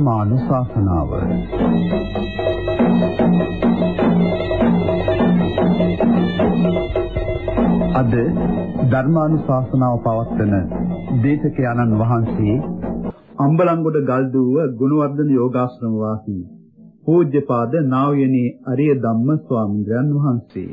ධර්මානුශාසනාව. අද ධර්මානුශාසනාව පවත්වන දේශක ආනන් වහන්සේ අම්බලන්ගොඩ ගල්දුව ගුණවර්ධන යෝගාශ්‍රම වාසී පූජ්‍යපාද නා වූ යනේ අරිය ධම්ම ස්වාමීන් වහන්සේ.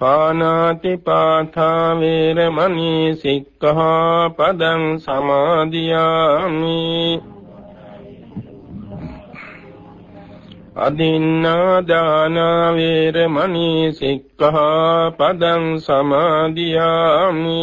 පානාති පාථා වේරමණී සික්ඛාපදං සමාදියාමි. අදින්නා දාන වේරමණී සික්ඛාපදං සමාදියාමි.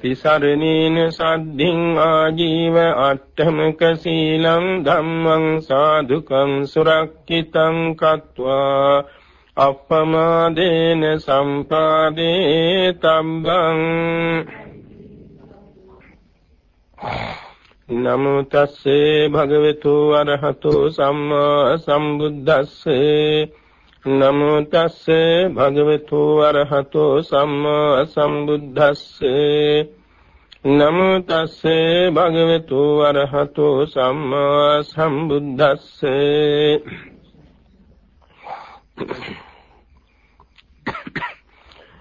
තිසරණේන සද්ධින් ආජීව අට්ඨමක සීලං ධම්මං සාදුකං සුරක්ෂිතං කତ୍වා අප්පමාදේන සම්පාදේ තබ්බං නමෝ තස්සේ භගවතු අරහතෝ සම්මා සම්බුද්දස්සේ නමෝ තස්සේ භගවතු අරහතෝ සම්මා සම්බුද්දස්සේ නමෝ තස්සේ භගවතු අරහතෝ සම්මා සම්බුද්දස්සේ.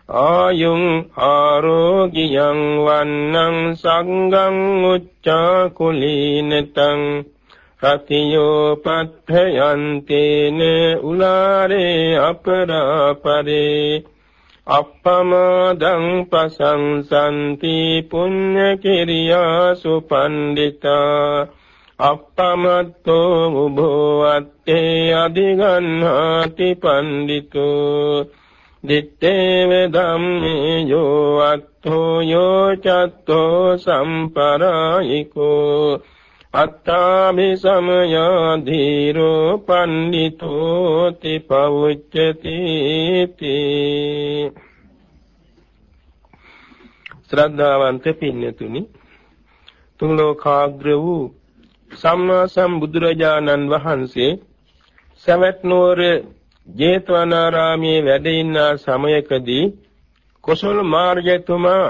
ආයුං ආරෝගියං වන්නං සංගං උච්චා කුලීනතං රතියෝ පත්ථයන්තේන උලාරේ අපරාපරේ අප්පමදං පසංසන්ති පුඤ්ඤ කිරියාසු පණ්ඩිතා. අප්පමත්තෝ උභෝ අත්තේ අධිගන්හාති පණ්ඩිතෝ. දිත්තේව ධම්මේ යෝ අත්තෝ යෝ චත්තෝ සම්පරායිකෝ. අත්තාමි සමයා ධීරෝ පණ්ඩිතෝ ති පවුච්චති තී. ශ්‍රද්ධාවන්ත පින්නතුනි තුන් ලෝකාග්‍ර වූ සම්මා සම්බුදුරජාණන් වහන්සේ සවැත් නුවර ජේතවනාරාමයේ වැඩ ඉන්න සමයකදී කොසල් මාර්ගයතුමා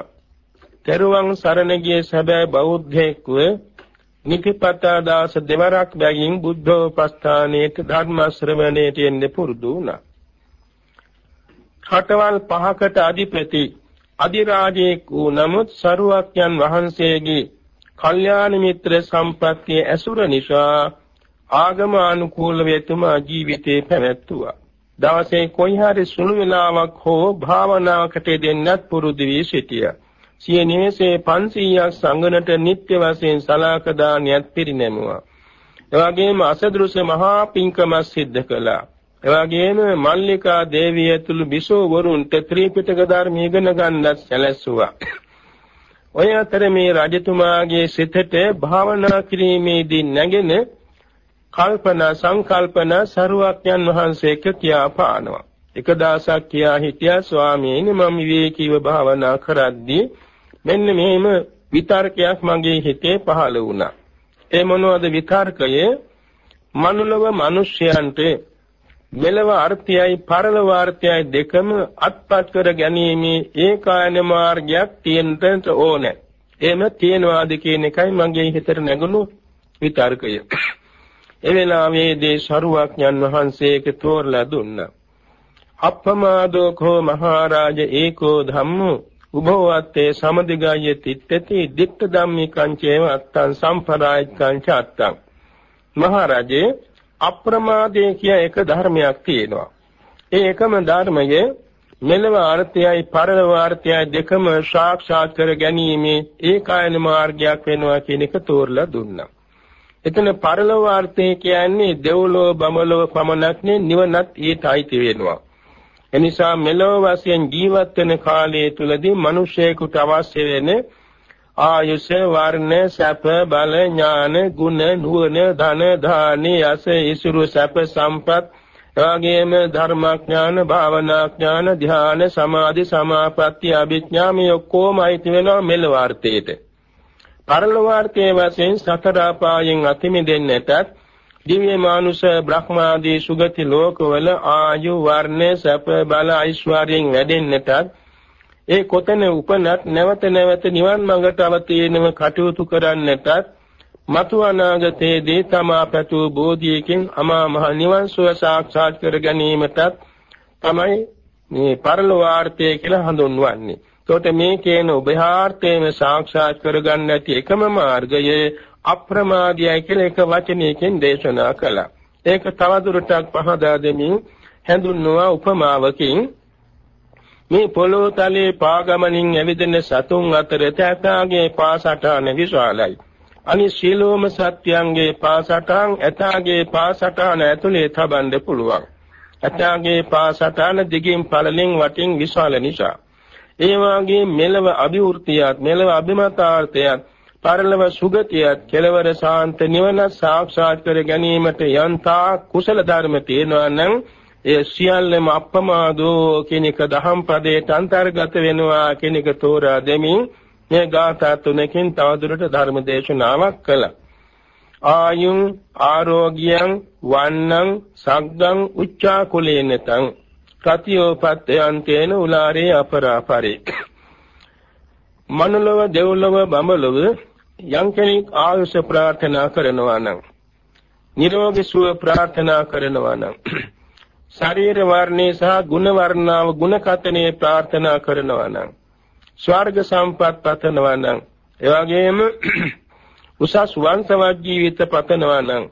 තෙරුවන් සරණ ගිය සැබෑ බෞද්ධයෙක්ව නිතිපතා දාස දෙවරක් බැගින් බුද්ධෝපස්ථානයේ ධර්ම ශ්‍රවණයට එන්න පුරුදු වුණා. රටවල් පහකට අධිපති අධිරාජයෙක් වූ නමුත් සරුවක්යන් වහන්සේගේ කල්යාණ මිත්‍ර සම්ප්‍රත්‍ය ඇසුර නිසා ආගම අනුකූල වේතුමා ජීවිතේ පැවැත්තුවා. දවසේ කොයි හරි සුළු වේලාවක් හෝ භාවනාවකට දෙන්නත් පුරුදු වී සිටියා. සිය නිවසේ 500ක් සංගණට නිත්‍ය වශයෙන් සලාක දානයත් පිරිනැමුවා. එවැගේම අසදෘශ්‍ය මහා පිංකම සිද්ධ කළා. එවැගේම මල්ලිකා දේවිය ඇතුළු බිසෝ වරුන්ට ත්‍රිපිටක ධර්ම ඉගෙන ගන්නත් සැලැස්සුවා. ඔය අතර මේ රජතුමාගේ සිතට භාවනා කිරීමේදී නැගෙන කල්පනා සංකල්පන සරුවක්යන් වහන්සේක කියා පානවා. එක දවසක් කියා හිටියා ස්වාමීනි මම විවේකීව භාවනා කරද්දී මෙන්න මෙහෙම විතර්කයක් මගේ හිතේ පහළ වුණා. ඒ මොනවද විතර්කය? මනුලව මිනිසයන්ට මෙලව අර්ථයයි පරලොව අර්ථයයි දෙකම අත්පත් කර ගැනීමේ ඒකායන මාර්ගයක් තියෙන්නට ඕනේ. එහෙම තියනවාද කියන එකයි මගේ හිතට නැගුණු විතර්කය. ඒ වෙලාවේදී ශරුවක්ඥන් වහන්සේක තෝරලා දුන්නා. අප්පමාදෝ කෝ මහරජ ඒකෝ ධම්මෝ උභවත්තේ සමදිගායේ තිත්තති දික්ත ධම්මිකං චේව අත්තං සම්පරායිකං ච අත්තං මහරජේ අප්‍රමාදයේ කිය එක ධර්මයක් තියෙනවා. ඒ එකම ධර්මයේ මෙලව අර්ථයයි පරලොව අර්ථයයි දෙකම සාක්ෂාත් කර ගැනීම ඒකායන මාර්ගයක් වෙනවා කියන එක තෝරලා දුන්නා. එතන පරලොව අර්ථය කියන්නේ දෙව්ලොව බමලොව පමණක් නේ නිවනත් ඊට අයිති වෙනවා. එනිසා මෙලොව වශයෙන් ජීවත් වෙන කාලය තුලදී මිනිසෙකුට අවශ්‍ය වෙන්නේ ආයුෂ වර්ණ සැප බල ඥාන ගුණ නුවණ ධන ධානි යස ඉසුරු සැප සම්පත් එවාගේම ධර්මඥාන භාවනාඥාන ධ්‍යාන සමාධි සමාපatti අභිඥා මේ ඔක්කොම අයිති වෙනවා මෙලව අර්ථයට. පරලෝවාර්ථයේ වශයෙන් සතර අපායෙන් අති මිදෙන්නටත් දිව්‍ය මානුෂ බ්‍රහ්මාදී සුගති ලෝකවල ආයු වර්ණ සැප බල ඓශ්වර්යයෙන් වැඩෙන්නටත් ඒ කොතන උපනත් නැවත නැවත නිවන් මඟට අවතීනව කටයුතු කරන්නටත් මතු අනාගතයේදී තමා පැතු බෝධියකින් අමා මහ නිවන් සුව සාක්ෂාත් කර ගැනීමටත් තමයි මේ පරලෝවාර්ථය කියලා හඳුන්වන්නේ. එතකොට මේ කියන උභයාර්ථයම සාක්ෂාත් කරගන්න ඇති එකම මාර්ගය අප්‍රමාදයයි කියලා එක වචනයකින් දේශනා කළා. ඒක තවදුරටත් පහදා දෙමින් හැඳුන්වුවා උපමාවකින් මේ පොළොව තලයේ පාගමනින් ඇවිදින සතුන් අතර තෑතාගේ පාසටහන විශාලයි. අනිත් සීලෝම සත්‍යංගේ පාසටහන් ඇතාගේ පාසටහන ඇතුලේ තබන්න පුළුවන්. ඇතාගේ පාසටහන දිගින් පළලින් වටින් විශාල නිසා. ඒ වාගේ මෙලව අභිවෘතියත් මෙලව අභිමතාර්ථයත් පරලව සුගතියත් කෙලවර සාන්ත නිවන සාක්ෂාත් කර ගැනීමට යන්තා කුසල ධර්ම තියෙනවා නම් ඒ සියල්ලම අප්‍රමාදෝ කියන එක දහම් පදයට අන්තර්ගත වෙනවා කියන එක තෝරා දෙමින් මේ ගාථා තුනකින් තවදුරට ධර්ම දේශනාවක් කළා. ආයුං ආරෝග්‍යං වන්නං සග්ගං උච්චා කුලේනතං ප්‍රතියෝපත්තයන්තේන උලාරේ අපරාපරේ මනුලව දෙව්ලොව බඹලොව යම් කෙනෙක් ආයුෂ ප්‍රාර්ථනා කරනවා නම් නිරෝගී සුව ප්‍රාර්ථනා කරනවා නම් ශරීර වර්ණේ සහ ගුණ වර්ණාව ගුණ කතනේ ප්‍රාර්ථනා කරනවා නම් ස්වර්ග සම්පත් පතනවා නම් එවාගෙම උසස් වංශවත් ජීවිත පතනවා නම්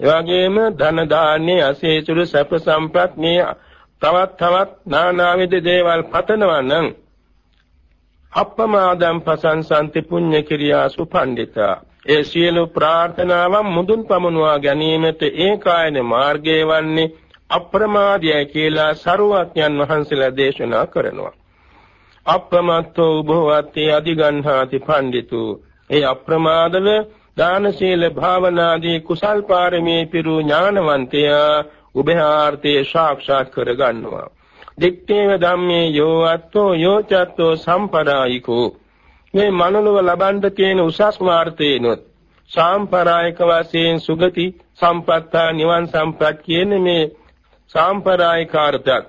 එවාගෙම ධන දාන්නේ අසේසුරු සැප සම්පත් මේ තවත් තවත් නානාවිද දේවල් පතනවා නම් අප්පමාදම් පසංසන්ති පුඤ්ඤ කිරියාසු පණ්ඩිතා ඒ සියලු ප්‍රාර්ථනාවන් මුදුන් පමුණවා ගැනීමට ඒකායන මාර්ගය වන්නේ අප්‍රමාදයයි කියලා සරුවඥන් වහන්සේලා දේශනා කරනවා. අප්‍රමත්තෝ උභවත්තේ අධිගන්හාති පණ්ඩිතු. ඒ අප්‍රමාදව දාන සීල භාවනාදී කුසල් පාරමී පිරු ඥානවන්තයා උභයාර්ථේ සාක්ෂාත් කර ගන්නවා. දික්ඨේව ධම්මේ යෝ අත්තෝ යෝ චත්තෝ සම්පරායිකෝ මේ මනෝලව ලබන්න තියෙන උසස් මාර්ථේනොත් සාම්පරායික වශයෙන් සුගති සම්පත්තා නිවන් සම්පත් කියන මේ සාම්පරායිකාර්ථයක්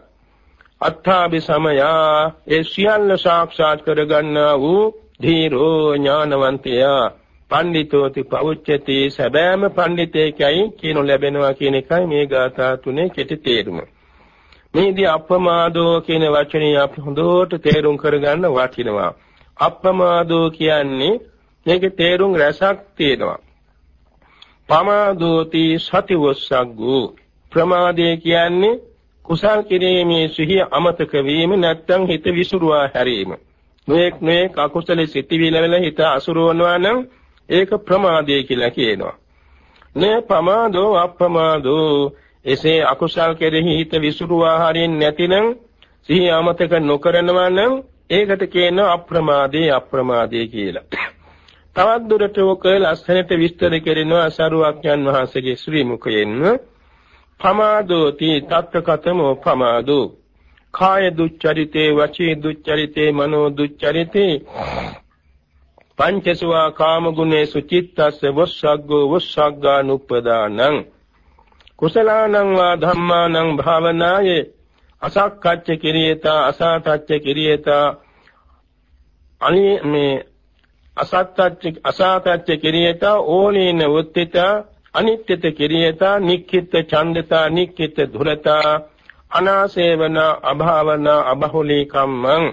අත්ථාභි සමයා ඒ සියල්ල සාක්ෂාත් කරගන්නා වූ ධීරෝ ඥානවන්තයා පණ්ඩිතෝති පෞච්චති සැබෑම පණ්ඩිතේකයි කියනු ලැබෙනවා කියන එකයි මේ ගාථා තුනේ කෙටි තේරුම. මේදී අප්‍රමාදෝ කියන වචනේ අපි හොඳට තේරුම් කරගන්න වටිනවා. අප්‍රමාදෝ කියන්නේ මේකේ තේරුම් රසක් තියෙනවා. පමාදෝති සතිවස්සග්ගෝ ප්‍රමාදය කියන්නේ කුසල් කිරීමේ සිහිය අමතක වීම නැත්නම් හිත විසිරුවා හැරීම. නොඑක් නොඑක් අකුසල සිතිවිලි වල හිත අසුරවනවා නම් ඒක ප්‍රමාදය කියලා කියනවා. නේ පමාදෝ අප්‍රමාදෝ එසේ අකුසල් කෙරෙහි හිත විසිරුවා හරින් නැතිනම් සිහිය අමතක නොකරනවා නම් ඒකට කියනවා අප්‍රමාදේ අප්‍රමාදේ කියලා. තවත් දුරට ඔක ලස්සනට විස්තර කරනවා සරුවක්යන් වහන්සේගේ ශ්‍රී මුඛයෙන් පමාදෝති තත්කතමෝ පමාදෝ. කාය දුච්චරිතේ වචී දුච්චරිතේ මනෝ දුච්චරිතේ. පංචසවා කාම ගුණේසු චිත්තස්ස වස්සග්ගෝ වස්සග්ගානුප්පදානං කුසලානං වා ධම්මානං භාවනායේ අසක්කච්ච කිරියතා අසාතච්ච කිරියතා. අනි මේ අසත්තච්ච අසාතච්ච කිරියතා ඕලීන උත්තිතා අනිත්‍යත කිරියතා නික්කිත ඡන්දතා නික්කිත ධුරතා අනාසේවන අභාවන අබහුලී කම්මං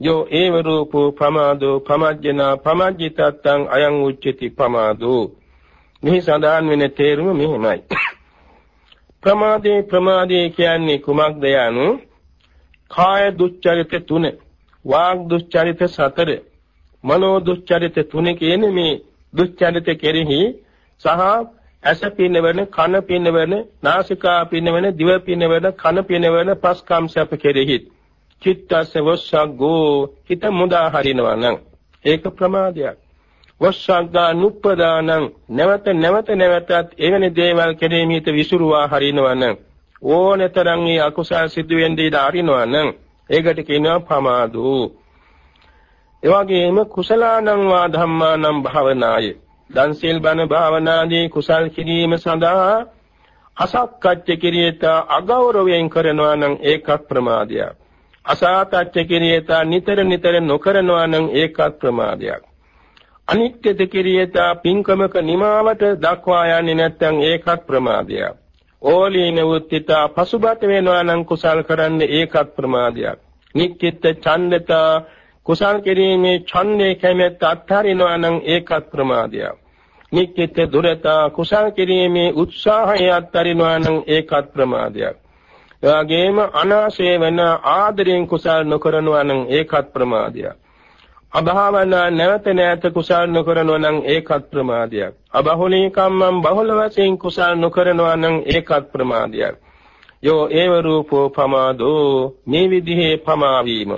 යෝ ඒව රූපෝ ප්‍රමාදෝ පමජ්ජනා පමජ්ජිතත්තං අයං උච්චති ප්‍රමාදෝ මෙහි සඳහන් වෙන තේරුම මෙහිමයි. ප්‍රමාදේ ප්‍රමාදේ කියන්නේ කුමක්ද යනු? කාය දුස්චරිත තුන වාග් දුස්චරිත සතර මනෝ දුස්චරිත තුන කියන්නේ මේ දුස්චරිත කෙරෙහි සහ ඇස පිනවන කන පිනවන නාසිකා පිනවන දිව පිනවන කන පිනවන පස්කම් සැප කෙරෙහි චිත්තස්ස වස්සග්ගෝ හිත මුදා හරිනවා නම් ඒක ප්‍රමාදයක්. වස්සග්ගා නුප්පදානං නැවත නැවත නැවතත් එවැනි දේවල් කෙරෙහිමිත විසුරුවා හරිනවා නම් ඕනතරම් මේ අකුසල් සිදු වෙන්නේ ඉඳ අරිනවා නම් ඒකට කියනවා ප්‍රමාදෝ එවැගේම කුසලානං වා ධම්මානං භාවනාය. දන්සිල් බණ භාවනාදී කුසල් කිරීම සඳහා අසක්කච්ච කිරියත අගෞරවයෙන් කරනවා නම් ඒකත් ප්‍රමාදයක්. අසාතච්ච කිරියතා නිතර නිතර නොකරනවා නම් ඒකත් ප්‍රමාදයක්. අනිත්‍යද කිරියතා පින්කමක නිමාවට දක්වා යන්නේ නැත්නම් ඒකත් ප්‍රමාදයක්. ඕලීන උත්තිතා පසුබට වෙනවා නම් කුසල් කරන්න ඒකත් ප්‍රමාදයක්. නික්කිට ඡන්දතා කුසල් කිරීමේ ඡන්දේ කැමැත්ත අත්හරිනවා නම් ඒකත් ප්‍රමාදයක්. නික්කිට දුරතා කුසල් කිරීමේ උත්සාහය අත්හරිනවා නම් ඒකත් ප්‍රමාදයක්. එවාගේම අනාශය වෙන ආදරයෙන් කුසල් නොකරනවා නම් ඒකත් ප්‍රමාදයක්. අභාවනා නැවත නැවත කුසල් නොකරනවා නම් ඒකත් ප්‍රමාදයක්. අබහුලී කම්මං බහුල වශයෙන් කුසල් නොකරනවා නම් ඒකත් ප්‍රමාදයක්. යෝ ඒව රූපෝ පමාදෝ මේ විදිහේ පමා වීම.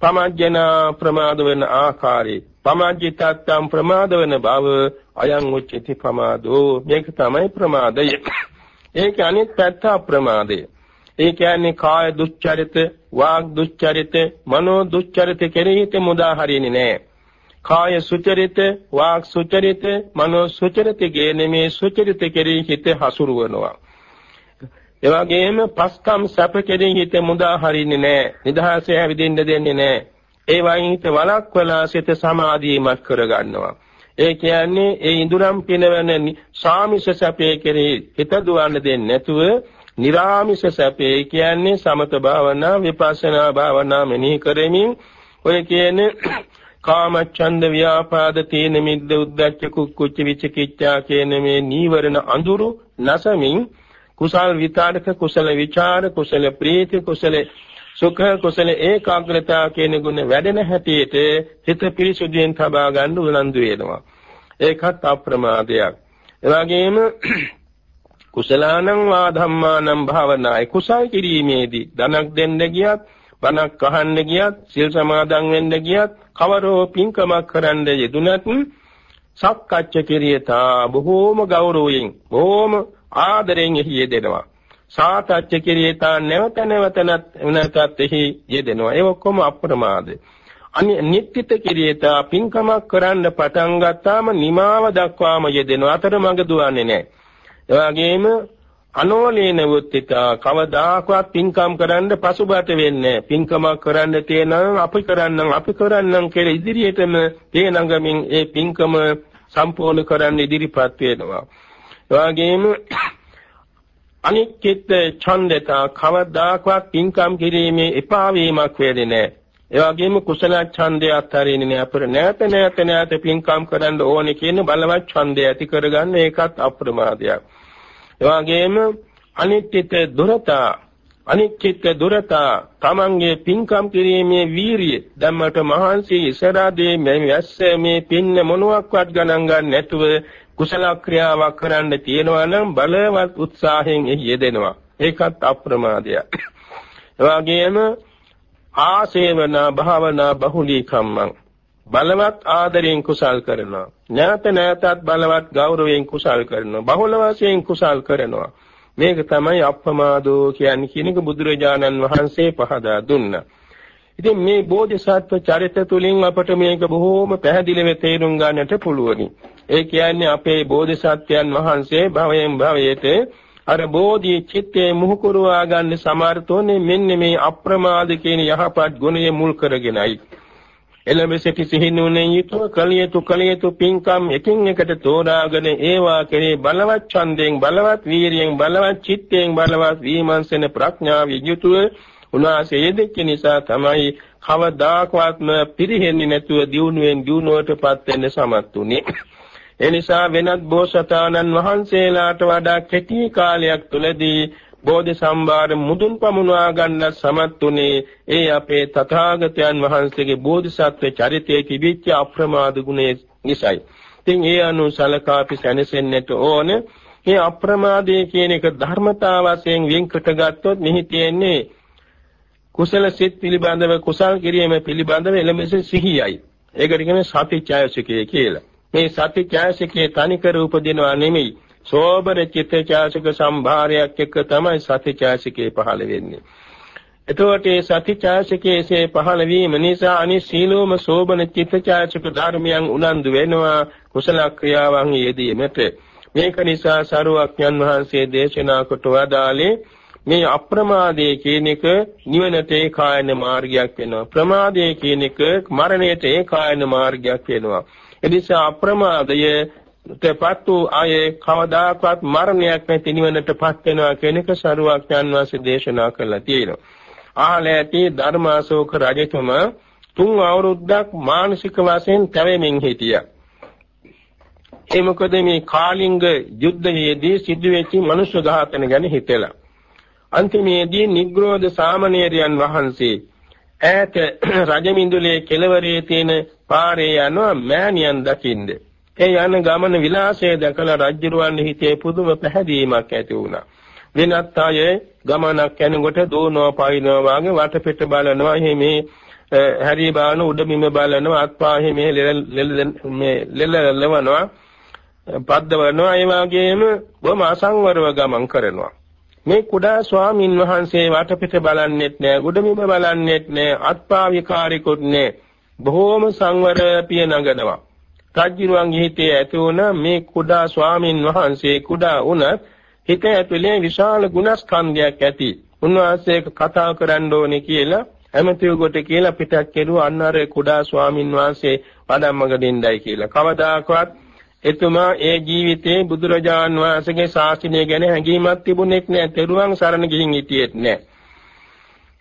පමජ්ජන ප්‍රමාද වෙන ආකාරي. පමජ්ජිතත්තම් ප්‍රමාද වෙන බව අයං උච්චති ප්‍රමාදෝ මේක තමයි ප්‍රමාදය. ඒක අනිත් පැත්ත අප්‍රමාදය. ඒ කියන්නේ කාය දුස්චරිත, වාග් දුස්චරිත, මනෝ දුස්චරිත කෙරෙහිට මුදා හරින්නේ නැහැ. කාය සුචරිත, වාග් සුචරිත, මනෝ සුචරිත ගේනේ සුචරිත කෙරෙහි හිත හසුරුවනවා. ඒ වගේම පස්කම් සැප කෙරෙහි හිත මුදා හරින්නේ නැහැ. නිදහසේ හැවිදින්න දෙන්නේ නැහැ. ඒ වයින් හිත වලක්වලා සිත සමාධියමත් කරගන්නවා. ඒ කියන්නේ ඒ ඉඳුරම් පිනවන සාමිෂ සැපේ කෙරෙහි හිත දුවන්න දෙන්නේ නැතුව නිරාමිෂ සැපේ කියන්නේ සමත භාවනා විපස්සනා භාවනා මෙනෙහි කරමින් ඔය කියන්නේ කාමච්ඡන්ද ව්‍යාපාද තීන මිද්ද උද්දච්ච කුක්කුච්ච විචිකිච්ඡා කියන මේ නීවරණ අඳුරු නැසමින් කුසල් විතාරක කුසල විචාර කුසල ප්‍රීති කුසල සුඛ කුසල ඒකාග්‍රතාව කියන ගුණ වැඩෙන හැටියට හිත පිරිසුදුෙන් තබා ගන්න උනන්දු වෙනවා ඒකත් අප්‍රමාදයක්. එවැගේම කුසලානං වා ධම්මානං භාවනායි. කුසල් කිරීමේදී ධනක් දෙන්න ගියත් බණක් අහන්න ගියත් සිල් සමාදන් වෙන්න ගියත් කවරෝ පින්කමක් කරන්න යෙදුනත් සක්කච්ඡ කිරියතා බොහෝම ගෞරවයෙන් බොහෝම ආදරෙන් එහි යෙදෙනවා. සාතච්ඡ කිරියතා නැවත නැවතනත් නැවතත් එහි යෙදෙනවා. ඒ ඔක්කොම අප්‍රමාදේ. අනි නිත්‍යිත කිරියතා පින්කමක් කරන්න පටන් ගත්තාම නිමාව දක්වාම යෙදෙනවා. අතරමඟ දුවන්නේ නැහැ. ඒ වගේම අනෝලේන වුත්තිතා කවදාකවත් පින්කම් කරන්න පසුබට වෙන්නේ පින්කමක් කරන්න තේනම් අපි කරන්නම් අපි කරන්නම් කියලා ඉදිරියටම තේනඟමින් ඒ පින්කම සම්පූර්ණ කරන්න ඉදිරිපත් වෙනවා. එවාගෙම අනික්කිත ඡන්දතා කවදාකවත් පින්කම් කිරීමේ එපා වීමක් වෙන්නේ නැහැ. එවාගෙම කුසල ඡන්දය අත්හරින්නේ නැහැ අපර නැත නැත නැත පින්කම් කරන්න ඕනේ කියන බලවත් ඡන්දය ඇති කරගන්න ඒකත් අප්‍රමාදයක්. එවාගෙම අනිත්‍යිත දුරතා අනිත්‍යිත දුරතා තමන්ගේ පින්කම් කිරීමේ වීරිය ධම්මට මහන්සි ඉසරාදී මේ වැස්ස මේ පින්න මොනවාක්වත් ගණන් ගන්න නැතුව කුසල ක්‍රියාවක් කරන්න තියෙනවා නම් බලවත් උත්සාහයෙන් එහි යෙදෙනවා. ඒකත් අප්‍රමාදයක්. එවාගෙම ආසේවනා භාවනා බහුලී කම්මං බලවත් ආදරයෙන් කුසල් කරනවා. නැවත නැවතත් බලවත් ගෞරවයෙන් කුසල් කරනවා. බහුල වශයෙන් කුසල් කරනවා. මේක තමයි අප්‍රමාදෝ කියන්නේ කියන එක බුදුරජාණන් වහන්සේ පහදා දුන්නා. ඉතින් මේ බෝධිසත්ව චරිත තුලින් අපට මේක බොහෝම පැහැදිලිව තේරුම් ගන්නට පුළුවනි. ඒ කියන්නේ අපේ බෝධිසත්වයන් වහන්සේ භවයෙන් භවයට අර බෝධි චිත්තේ මුහුකුරවා ගන්න සමර්ථෝනේ මෙන්න මේ අප්‍රමාද කියන යහපත් ගුණය මුල් කරගෙනයි. එළඹ සිටි සිහිනුවණින් යුතුව කලියතු කලියතු පින්කම් එකින් එකට තෝරාගෙන ඒවා කෙරේ බලවත් ඡන්දයෙන් බලවත් වීරියෙන් බලවත් චිත්තයෙන් බලවත් වීමන්සන ප්‍රඥාවෙන් යුතුව උන්වහන්සේ යෙදෙච්ච නිසා තමයි කවදාකවත්ම පිරිහෙන්නේ නැතුව දියුණුවෙන් දියුණුවටපත් වෙන්න සමත් උනේ. ඒ නිසා වෙනත් බෝසතාණන් වහන්සේලාට වඩා කෙටි කාලයක් තුලදී බෝධි සම්භාර මුදුන් පමුණවා ගන්න සමත් උනේ ඒ අපේ තථාගතයන් වහන්සේගේ බෝධිසත්ව චරිතයේ තිබිච්ච අප්‍රමාද ගුණය නිසායි. ඉතින් ඒ අනුව සලකා අපි සැනසෙන්නට ඕන. මේ අප්‍රමාදයේ කියන එක ධර්මතා වශයෙන් වෙන්කට ගත්තොත් මෙහි තියෙන්නේ කුසල සිත් පිළිබඳව කුසල් කිරීම පිළිබඳව එළඹෙස සිහියයි. ඒකට කියන්නේ සතිචායසිකය කියලා. මේ සතිචායසිකයේ තනිකර උපදිනවා නෙමෙයි. සෝබර චිත්තචාසික සම්භාරයක් එක්ක තමයි සතිචාසිකේ පහළ වෙන්නේ. එතකොට මේ සතිචාසිකේසේ පහළ වීම නිසා අනිත් සීලෝම සෝබන චිත්තචාසික ධර්මයන් උනන්දු වෙනවා කුසල ක්‍රියාවන් යෙදීමට. මේක නිසා සරුවක්යන් වහන්සේ දේශනා කොට වදාළේ මේ අප්‍රමාදයේ කියන එක නිවනට ඒකායන මාර්ගයක් වෙනවා. ප්‍රමාදයේ කියන එක මරණයට ඒකායන මාර්ගයක් වෙනවා. එනිසා අප්‍රමාදය තපත් වූ අය කවදාකවත් මරණයක් නැති නිවනටපත් වෙනවා කියන එක සරුවක් යන්වාසේ දේශනා කළා තියෙනවා. ආලෑටි ධර්මාශෝක රජතුමා තුන් අවුරුද්දක් මානසික වශයෙන් තැවෙමින් හිටියා. ඒ මොකද මේ කාලිංග යුද්ධයේදී සිදුවෙච්ච මනුෂ්‍ය ඝාතන ගැන හිතලා. අන්තිමේදී නිග්‍රෝධ සාමණේරයන් වහන්සේ ඈත රජමින්දුලේ කෙළවරේ තියෙන පාරේ යනවා මෑණියන් දකින්නේ ඒ යන ගමන විලාසය දැකලා රජුරුවන් හිතේ පුදුම පැහැදීමක් ඇති වුණා. වෙනත් අය ගමනක් යනකොට දෝනවා පයින්නවා වගේ වටපිට බලනවා එහෙම හැරි බාන උඩබිම බලනවා අත්පා එහෙම මේ ලෙල ලෙවනවා පද්දවනවා ඒ වගේම බොහොම අසංවරව ගමන් කරනවා. මේ කුඩා ස්වාමින් වහන්සේ වටපිට බලන්නෙත් නෑ උඩබිම බලන්නෙත් නෑ අත්පා විකාරිකුත් නෑ බොහොම සංවර පිය නගනවා. රජුරුවන්ගේ හිතේ ඇති වුණ මේ කුඩා ස්වාමින් වහන්සේ කුඩා වුණත් හිත ඇතුලේ විශාල ගුණස්කන්ධයක් ඇති. උන්වහන්සේක කතා කරන්න ඕනේ කියලා ඇමතිව කොට කියලා පිටක් කෙරුවා අන්න අර කුඩා ස්වාමින් වහන්සේ වඩම්මග දෙන්නයි කියලා. කවදාකවත් එතුමා ඒ ජීවිතේ බුදුරජාන් වහන්සේගේ ශාසනය ගැන හැඟීමක් තිබුණෙක් නෑ. තෙරුවන් සරණ ගිහින් හිටියෙත් නෑ.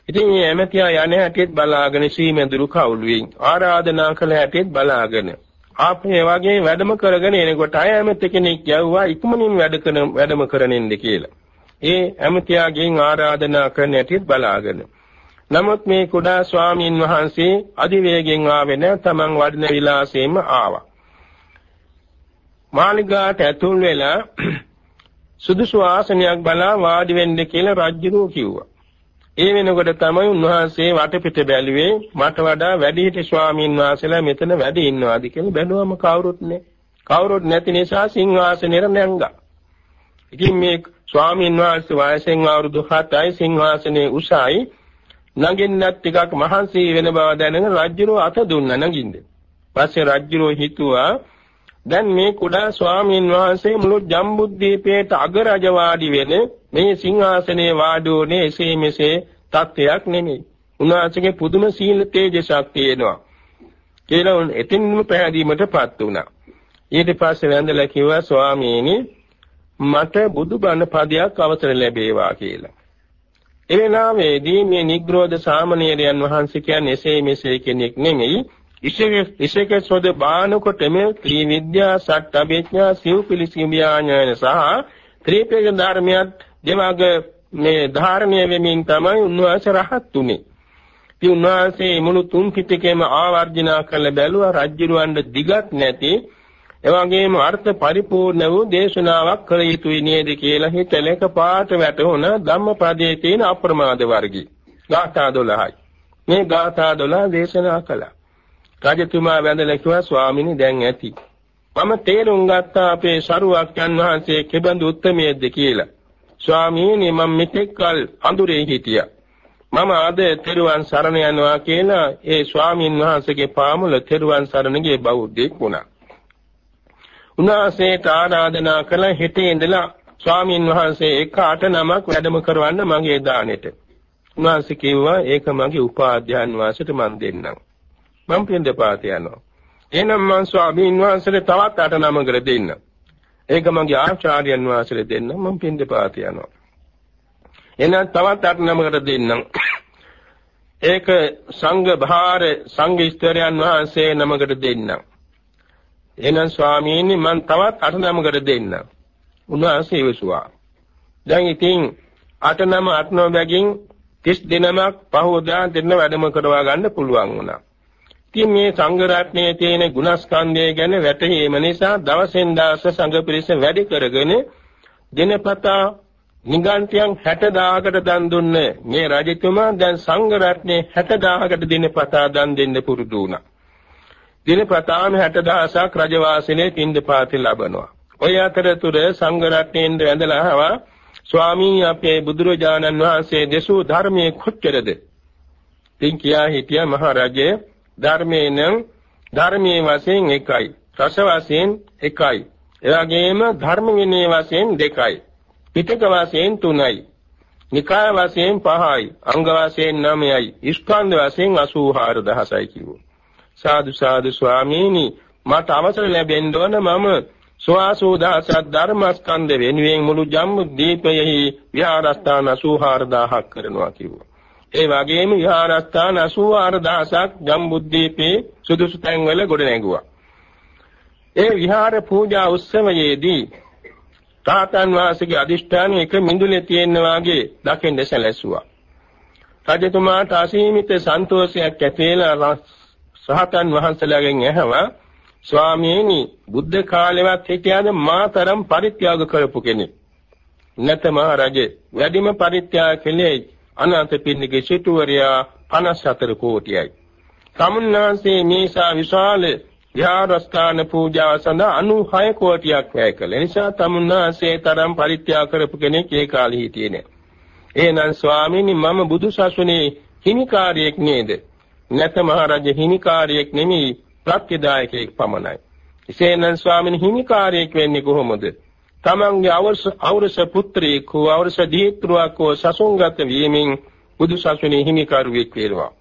ඉතින් මේ ඇමතියා යන්නේ හැටිත් බලාගෙන සීමෙඳුරු කවුළුවෙන් ආරාධනා කළ හැටිත් බලාගෙන ආපේ වගේ වැඩම කරගෙන එනකොට අය ඇමති කෙනෙක් යවුවා ඉක්මනින් වැඩ කරන වැඩම කරනින්ද කියලා. ඒ ඇමතියාගෙන් ආරාධනා කරන ඇටිත් බලාගෙන. නමුත් මේ කුඩා ස්වාමීන් වහන්සේ අධිවේගෙන් ආවේ නැ තමන් වඩින විලාසයෙන්ම ආවා. මාලිගාට ඇතුල් වෙලා සුදුසු ආසනයක් බලා වාඩි වෙන්න කියලා රජුරෝ කිව්වා. ඒ වෙනකොට තමයි උන්වහන්සේ වටපිට බැලුවේ මට වඩා වැඩිහිටි ස්වාමීන් වහන්සේලා මෙතන වැඩ ඉන්නවාද කියලා බැලුවම කවුරුත් නැහැ. කවුරුත් නැති නිසා සිංහාසනෙට නැංගා. ඉතින් මේ ස්වාමීන් වහන්සේ වයසෙන් අවුරුදු 7යි සිංහාසනේ උසයි නගින්නත් ටිකක් මහන්සි වෙන බව දැනගෙන රජුරෝ අත දුන්නා නගින්න. පස්සේ රජුරෝ හිතුවා දැන් මේ කුඩා ස්වාමීන් වහන්සේ මුළු ජම්බුද්දීපේට අගරජ වාඩි වෙන මේ සිංහාසනේ වාඩෝනේ එසේ මෙසේ තත්ත්වයක් නෙමෙයි. උන්වහන්සේගේ පුදුම සීල තේජසක් තියෙනවා. කියලා උන් එතින්ම පැහැදීමටපත් වුණා. ඊට පස්සේ වැඳලා කිව්වා ස්වාමීනි මට බුදුබණ පදයක් අවසර ලැබේවා කියලා. එවෙනාවේදී මේ නිග්‍රෝධ සාමණේරයන් වහන්සේ කියන්නේ එසේ මෙසේ කෙනෙක් නෙමෙයි ඉෂේක සොද බානකොටම ත්‍රිවිද්‍යා සට්ඨ අභිඥා සිව්පිලිසිම් ඥාන සහ ත්‍රිපේක ධර්මයක් දෙවග මේ ධාරණය වෙමින් තමයි උන්වහන්සේ රහත් උනේ. ඉතින් උන්වහන්සේ මුළු තුන් පිටකේම ආවර්ජනා කළ බැලුවා රජ්ජුරුවන්ට දිගත් නැති එවැගේම අර්ථ පරිපූර්ණ වූ දේශනාවක් කළ යුතුයි නේද කියලා හිතලක පාට වැටුණ ධම්මපදයේ තියෙන අප්‍රමාද වර්ගී. ගාථා 12යි. මේ ගාථා 12 දේශනා කළා. රජතුමා වැඳලා කිව්වා ස්වාමිනී දැන් ඇති. මම තේරුම් ගත්තා අපේ ශරුවක්යන් වහන්සේ කෙබඳු උත්මයේද කියලා. ස්වාමීනි මම මෙතෙක් කල අඳුරේ හිටියා. මම අද තෙරුවන් සරණ යනවා කියලා ඒ ස්වාමින් වහන්සේගේ පාමුල තෙරුවන් සරණ ගිය බෞද්ධෙක් වුණා. උන්වහන්සේට ආරාධනා කළ හිතේ ඉඳලා ස්වාමින් වහන්සේ එක අට නමක් වැඩම කරවන්න මගේ දානෙට. උන්වහන්සේ කිව්වා ඒක මගේ උපාධ්‍යාන් වාසයට මන් දෙන්නම්. මම පින්දපාත යනවා. එහෙනම් මං ස්වාමීන් වහන්සේට තවත් අට නමකට දෙන්න. ඒක මගේ ආචාර්යයන් වහන්සේට දෙන්න මම පින්දපාත යනවා. එහෙනම් තවත් අට නමකට දෙන්නම්. ඒක සංඝ භාර සංඝ ස්තරයන් වහන්සේ නමකට දෙන්නම්. එහෙනම් ස්වාමීනි මං තවත් අට නමකට දෙන්නම්. උන්වහන්සේ ඉවසුවා. දැන් ඉතින් අට නම අට නම බැගින් 30 දිනමක් පහවදා දෙන්න වැඩම කරවා ගන්න පුළුවන් වුණා. ඉතින් මේ සංඝ රත්නයේ තියෙන ගුණස්කන්ධය ගැන වැටහීම නිසා දවසෙන් දවස සංඝ පිරිස වැඩි කරගෙන දිනපතා නිගන්ඨයන් 60000කට දන් දුන්නේ මේ රජතුමා දැන් සංඝ රත්නයේ 60000කට දිනපතා දන් දෙන්න පුරුදු වුණා. දිනපතාම 60000ක් රජවාසිනේ පින්දපාති ලබනවා. ඔය අතරතුර සංඝ රත්නයෙන් වැඳලා ආවා ස්වාමී අපේ බුදුරජාණන් වහන්සේ දෙසූ ධර්මයේ කොච්චරද? තින් කියා හිටියා මහරජේ ධර්මයේ නම් ධර්මයේ වශයෙන් එකයි. රස වශයෙන් එකයි. එවැගේම ධර්ම විනය වශයෙන් දෙකයි. පිටක වශයෙන් තුනයි. නිකාය වශයෙන් පහයි. අංග වශයෙන් නවයයි. ස්කන්ධ වශයෙන් 84000යි කිව්වා. සාදු සාදු ස්වාමීනි මට අවසර ලැබෙන්න ඕන මම සෝවාසෝදාස ධර්මස්කන්ධ වෙනුවෙන් මුළු ජම්බු දීපයෙහි විහාරස්ථාන 84000ක් කරනවා කිව්වා. ඒ වගේම විහාරස්ථාන 84000ක් ජම්බුද්දීපේ සුදුසු තැන්වල ගොඩ නැගුවා. ඒ විහාර පූජා උත්සවයේදී තාතන් වාසගේ අදිෂ්ඨාන එක මිඳුලේ තියෙන වාගේ දකින්න සැලැස්සුවා. රජතුමාට අසීමිත සන්තෝෂයක් ඇති වෙලා සහතන් වහන්සේලාගෙන් ඇහුවා ස්වාමීනි බුද්ධ කාලෙවත් හිටියද මාතරම් පරිත්‍යාග කරපු කෙනෙක්. නැත මහරජේ වැඩිම පරිත්‍යාග කළේ අනාථ පින්නිගේ සිටුවරයා 54 කෝටියයි. සමුන්නාන්සේ මේසා විශාල විහාරස්ථාන පූජාව සඳහා 96 කෝටියක් වැය කළ නිසා තමුන්නාන්සේ තරම් පරිත්‍යාග කරපු කෙනෙක් ඒ කාලේ හිටියේ නෑ. එහෙනම් ස්වාමීනි මම බුදු සසුනේ හිමිකාරියෙක් නේද? නැත මහරජ හිමිකාරියෙක් නෙමෙයි ප්‍රත්‍යදායකයෙක් පමණයි. එසේනම් ස්වාමීනි හිමිකාරියෙක් වෙන්නේ කොහොමද? තමන්ගේ අවශ්‍ය අවශ්‍ය පුත්‍රයෙක් හෝ අවශ්‍ය දීත්‍රුවක් හෝ සසුන්ගත වීමෙන් බුදු සසුනේ හිමිකරුවෙක් වේවා.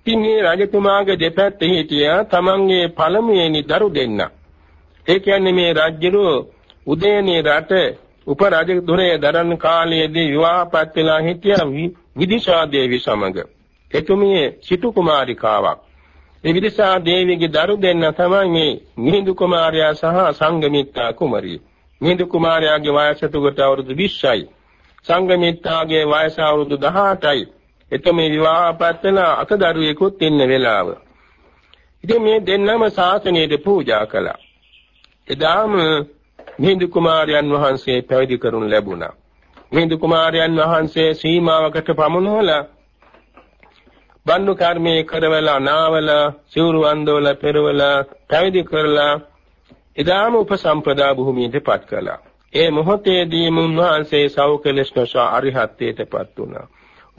ඉතින් මේ රජතුමාගේ දෙපැත්තේ හිටියා තමන්ගේ පළමුවෙනි දරු දෙන්න. ඒ කියන්නේ මේ රාජ්‍යරෝ උදේනී රට උපරාජ දුරේ දරන කාලයේදී විවාහපත් වෙලා හිටියා විදිශා දේවි සමග. එතුමිය සිටු කුමාරිකාවක්. මේ විදිශා දේවිගේ දරු දෙන්න තමයි මේ මිහිඳු කුමාරයා සහ සංගමිත්තා කුමරිය. මිහිඳු කුමාරයාගේ වයස තුකට අවුරුදු 20යි. සංගමිත්තාගේ වයස අවුරුදු 18යි. එතම විවාහපත් වෙන අකදරුවෙකුත් ඉන්න වෙලාව. ඉතින් මේ දෙන්නම ශාසනයට පූජා කළා. එදාම මිහිඳු කුමාරයන් වහන්සේ පැවිදි කරනු ලැබුණා. මිහිඳු කුමාරයන් වහන්සේ සීමාවකට පමුණුවලා බණ්ඩු කර්මයේ කරවලා නාවල සිවුරු වන්දවල පෙරවල පැවිදි කරලා එදාම උපසම්පදා භූමියටපත් කළා. ඒ මොහොතේදී මුන්වහන්සේ සෞකලේශනසා අරිහත්ත්වයටපත් වුණා.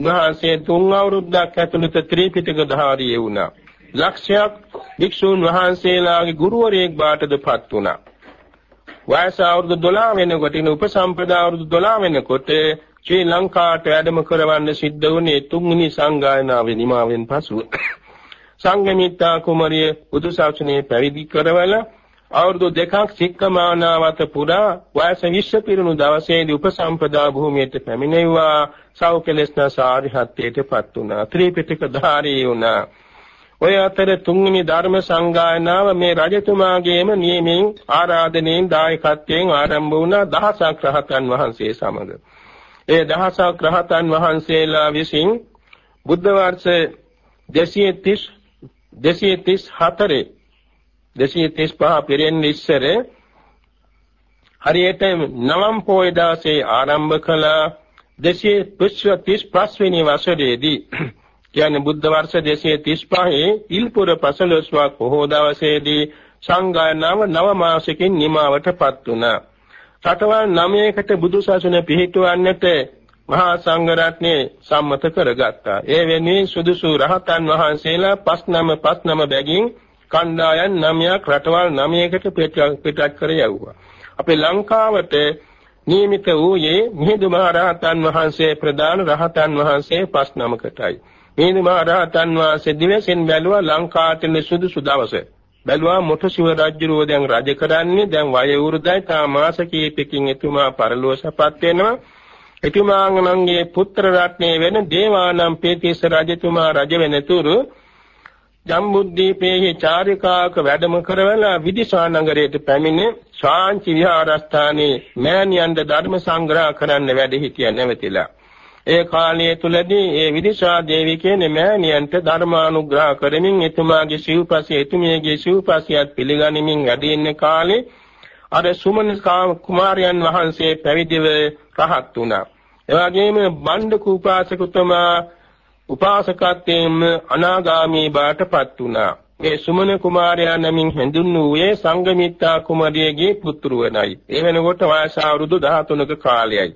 උන්වහන්සේ තුන් අවුරුද්දක් ඇතුළත ත්‍රිපිටක ධාරී වුණා. ලක්ෂයක් භික්ෂූන් වහන්සේලාගේ ගුරුවරයෙක් බාටදපත් වුණා. වයස අවුරුදු 12 වෙනකොට ඉන උපසම්පදා අවුරුදු 12 වෙනකොට ශ්‍රී ලංකාවට වැඩම කරවන්න සිද්ධ වුණේ තුන්වෙනි සංගායනාවේ නිමාවෙන් පසුව. සංගමිත්තා කුමරිය බුදු ශාසනය පැවිදි කරවල අවුරුදු දෙකක් සික්කමානාවත පුරා වයස 20 පිරුණු දවසේදී උපසම්පදා භූමියට පැමිණෙව්වා. සෞකලස්න සාරිහත්ත්වයටපත් වුණා. ත්‍රිපිටක ධාරී වුණා. ඔය අතර තුන්වෙනි ධර්ම සංගායනාව මේ රජතුමාගේම නියමෙන් ආරාධනෙන් දායකත්වයෙන් ආරම්භ වුණා දහසක් රහතන් වහන්සේ සමග. ඒ දහසක් රහතන් වහන්සේලා විසින් බුද්ධ වර්ෂ 230 234 235 පිරෙන්න ඉස්සර හරියට නවම් පොය දාසේ ආරම්භ කළ 235 වෙනි වසරේදී කියන්නේ බුද්ධ වර්ෂ 235 ඉල්පුර පසළොස්වක් පොහොව දවසේදී සංගායනාව නව මාසකින් නිමාවටපත් වුණා. රටවල් 9කට බුදු සසුන පිහිටුවන්නට මහා සංඝ රත්නයේ සම්මත කරගත්තා. ඒ වෙනුවෙන් සුදුසු රහතන් වහන්සේලා පස් නම පස් නම බැගින් කණ්ඩායම් 9ක් රටවල් 9කට පිටත් කර යවුවා. අපේ ලංකාවට නියමිත වූයේ මිහිඳු මහ රහතන් වහන්සේ ප්‍රධාන රහතන් වහන්සේ පස් නමකටයි. මිහිඳු මහ රහතන් වහන්සේ දිවසින් බැලුවා ලංකාවට සුදුසු දවසේ බැලුවා මොට සිව රජුරෝ දැන් රජ කරන්නේ දැන් වය වෘදයි තා මාස කීපකින් එතුමා පරලෝසපත් වෙනවා එතුමාගේ පුත්‍ර රත්නයේ වෙන දේවානම් පීතිස්ස රජතුමා රජ වෙනතුරු ජම්බුද්දීපයේ චාරිකාක වැඩම කරවලා විදිශා නගරයට පැමිණ ශාන්ති විහාරස්ථානයේ මෑණියන්ද ධර්ම සංග්‍රහ කරන්න වැඩ හිටිය නැවතිලා ඒ කාලය තුලදී ඒ විදිශා දේවී කියන මෑණියන්ට ධර්මානුග්‍රහ කරමින් එතුමාගේ සිව්පසී එතුමියගේ සිව්පසියත් පිළිගනිමින් වැඩ ඉන්න කාලේ අර සුමන කුමාරයන් වහන්සේ පැවිදිව රහත් වුණා. ඒ වගේම බණ්ඩ කුපාසකතුමා උපාසකත්වයෙන් අනාගාමී බාටපත් වුණා. ඒ සුමන කුමාරයා නමින් හැඳුන්වුවේ සංගමිත්තා කුමරියගේ පුත්‍රවණයි. ඒ වෙනකොට වයස අවුරුදු 13ක කාලයයි.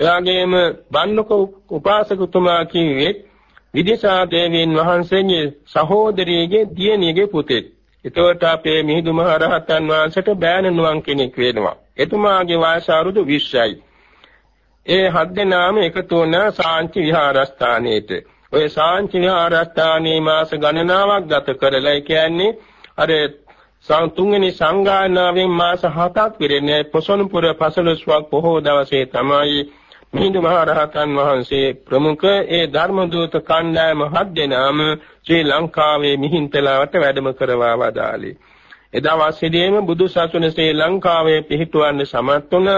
එවාගෙම බන්නක උපාසකතුමා කිව්වේ විදිසා දේවීන් වහන්සේගේ සහෝදරියගේ දියණියගේ පුතෙක්. එතකොට අපේ මිහිඳු මහ රහතන් වහන්සේට බෑණනුවන් කෙනෙක් වෙනවා. එතුමාගේ වයස අවුරුදු 20යි. ඒ හත් දෙනාම එකතු වුණ සාංචි විහාරස්ථානයේට. ඔය සාංචි විහාරස්ථානයේ මාස ගණනාවක් ගත කරලා කියන්නේ අර තුන්වෙනි සංගායනාවෙන් මාස 7ක් පිරෙන්නේ පොසොන්පුර පසළොස්වක් පොහොව දවසේ තමයි මිහිඳු මහ රහතන් වහන්සේ ප්‍රමුඛ ඒ ධර්ම දූත කණ්ඩායම හත් දෙනාම ශ්‍රී ලංකාවේ මිහින්තලාවට වැඩම කරවා වදාළේ. එදා වාසීදීම බුදු සසුන ශ්‍රී ලංකාවේ පිහිටුවන්න සමත් වුණ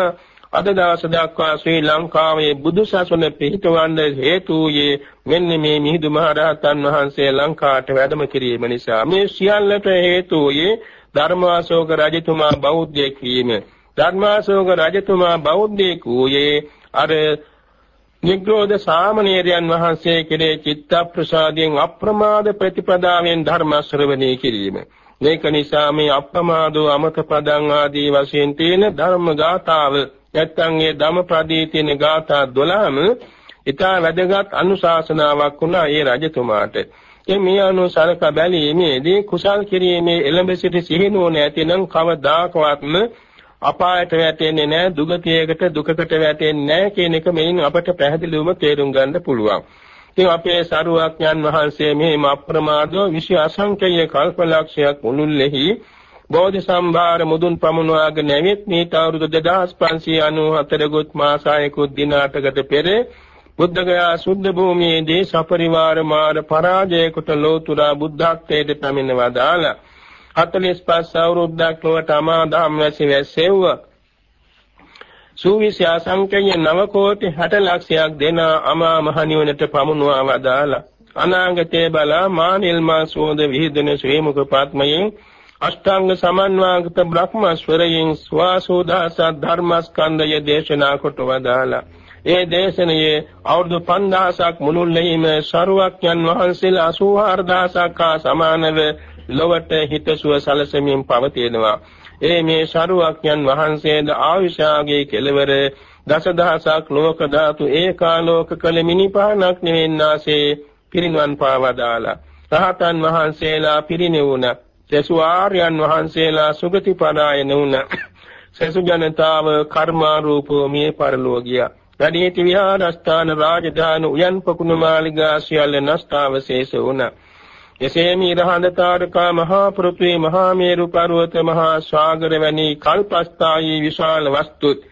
අද දවස දක්වා ශ්‍රී ලංකාවේ බුදු සසුන පිහිටවන්න හේතු වූයේ මෙන්න මේ මිහිඳු මහ රහතන් වහන්සේ ලංකාවට වැඩම කිරීම නිසා. මේ සියල්ලට හේතු වූයේ ධර්මාශෝක රජතුමා බෞද්ධයෙක් වීම. ධර්මාශෝක රජතුමා බෞද්ධයෙක් වූයේ අර නිග්‍රෝධ සාමණේරයන් වහන්සේ කෙරේ චිත්ත ප්‍රසාදයෙන් අප්‍රමාද ප්‍රතිපදාවෙන් ධර්ම ශ්‍රවණය කිරීම. මේක නිසා මේ අප්‍රමාදෝ අමත පදං ආදී වශයෙන් තියෙන ධර්ම ගාථාව නැත්නම් ඒ ධම්මපදයේ තියෙන ගාථා 12ම ඊටා වැදගත් අනුශාසනාවක් වුණා ඒ රජතුමාට. ඒ මේ අනුසරක බැලීමේදී කුසල් කිරීමේ එළඹ සිටි සිහිනුවන ඇතිනම් කවදාකවත්ම අපායට වැටෙන්නේ නැහැ දුගතියකට දුකකට වැටෙන්නේ නැහැ කියන එක මෙයින් අපට පැහැදිලිවම තේරුම් ගන්න පුළුවන්. ඉතින් අපේ සරුවක්ඥන් වහන්සේ මේ අප්‍රමාදව විශ් අසංකේය කල්පලක්ෂයක් මුළුල්ලෙහි බෝධි සම්භාර මුදුන් පමුණවාගෙන නැවෙත් මේ අවුරුදු 2594 ගොත් මාසයකුත් දින 8කට පෙර බුද්ධ ගයා සුද්ධ භූමියේදී සපරිවාර මාර පරාජයකට ලෝතුරා බුද්ධත්වයට පැමිණ වදාලා 45 අවුරුද්දක් ලොවට අමාදහම් වැසි වැස්සෙව්ව. සූවිසි අසංකේය නව කෝටි 60 ලක්ෂයක් දෙන අමා මහ නිවනට පමුණුවා වදාලා අනාගතේ බලා මානිල් මා සෝද විහිදෙන ශ්‍රී මුඛ පත්මයෙන් අෂ්ටාංග සමන්වාගත බ්‍රහ්මස්වරයෙන් ස්වාසෝදාස ධර්මස්කන්ධය දේශනා කොට වදාලා ඒ දේශනයේ අවුරුදු 5000ක් මුළුල්ලේම ශරුවක්යන් වහන්සේලා 84000ක් හා සමානව ලොවට හිතසුව සලසමින් පවතිනවා. ඒ මේ ශරුවක්යන් වහන්සේද ආයුෂාගේ කෙලවර දසදහසක් ලෝක ධාතු ඒකාලෝක කළ මිනිපානක් නෙවෙන්නාසේ පිරිනුවන් පාවදාලා. රහතන් වහන්සේලා පිරිනිවුණ සසු ආර්යයන් වහන්සේලා සුගති පදායන වුණ සසු ජනතාව කර්මාරූපෝ මිය පරලෝ ගියා වැඩිහිටි විහාරස්ථාන රාජධාන උයන් පොකුණු මාලිගා සියල්ල නෂ්ටාවශේෂ වුණා. එසේ මීරහඳ තාරකා මහා පෘථිවි මහා මේරු පර්වත මහා සාගර වැනි කල්පස්ථායී විශාල වස්තුත්